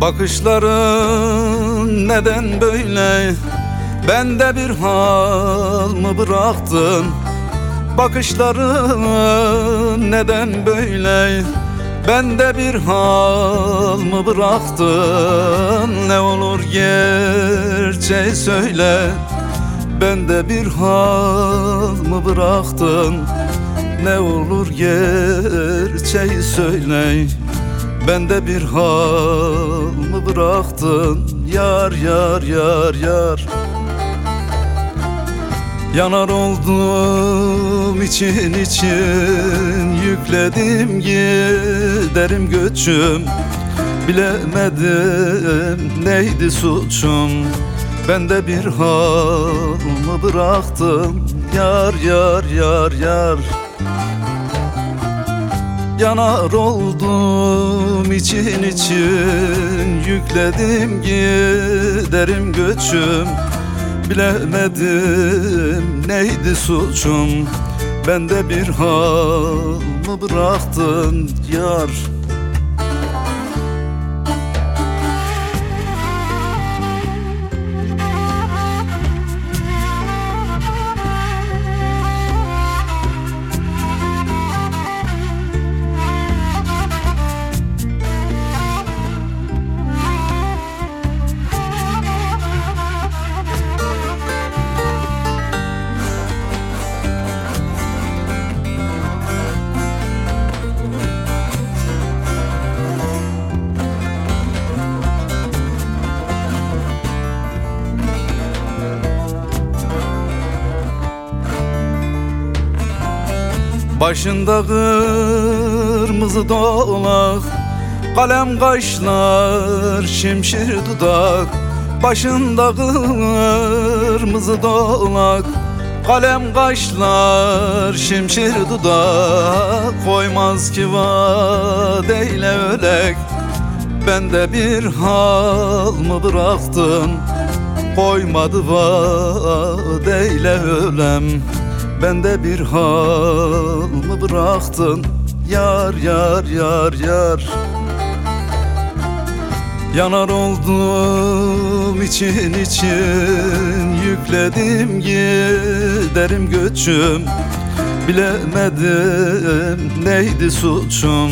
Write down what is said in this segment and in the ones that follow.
Bakışların neden böyle? Bende bir hal mı bıraktın? Bakışların neden böyle? Bende bir hal mı bıraktın? Ne olur gerçeği söyle. Bende bir hal mı bıraktın? Ne olur gerçeği söyle Bende bir hal mı bıraktın? Yar yar yar yar. Yanar oldum için için Yükledim giderim göçüm. Bilemedim neydi suçum. Bende bir hal mı bıraktım Yar yar yar yar Yanar oldum için için. Yükledim giderim göçüm. Bilemedim neydi suçum. Bende bir hal mı bıraktın yar Başında kırmızı dolak Kalem kaşlar şimşir dudak. Başında kırmızı dolak Kalem kaşlar şimşir dudak. Koymaz ki vadeyle ölek Bende bir hal mı bıraktın Koymadı vadeyle ölem Bende bir hal mı bıraktın? Yar yar yar yar. Yanar oldum için için Yükledim giderim göçüm. Bilemedim neydi suçum.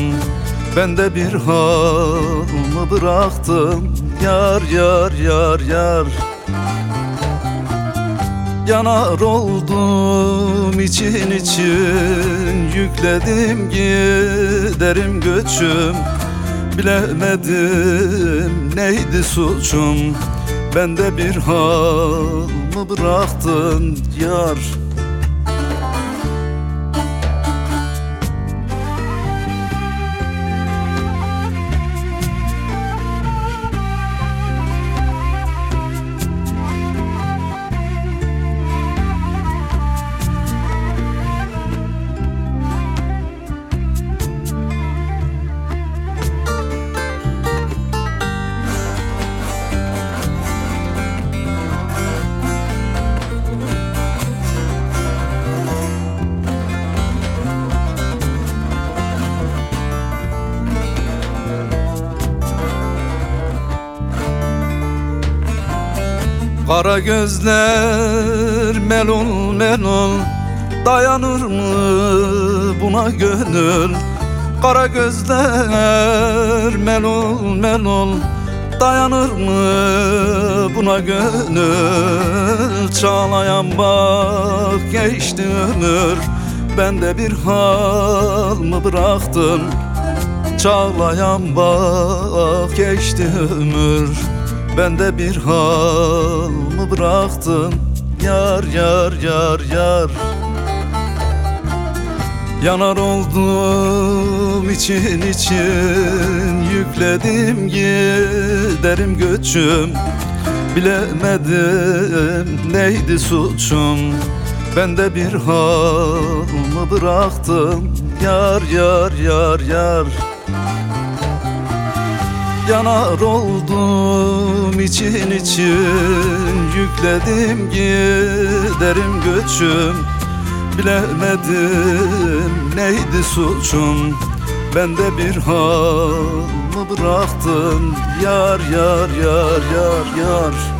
Bende bir hal mı bıraktım Yar yar yar yar Yanar oldum için için. Yükledim giderim göçüm. Bilemedim neydi suçum. Bende bir hal mı bıraktın yar Kara gözler melul melul Dayanır mı buna gönül? Kara gözler melul melul Dayanır mı buna gönül? Çağlayan bak geçti ömür Bende bir hal mı bıraktın? Çağlayan bak geçti ömür Bende bir hal mı bıraktın? Yar yar yar yar. Yanar oldum için için Yükledim giderim göçüm. Bilemedim neydi suçum Bende bir hal mı bıraktın? Yar yar yar yar Yanar oldum için için. Yükledim giderim göçüm. Bilemedim neydi suçum. Bende bir hal mı bıraktın? Yar yar yar yar yar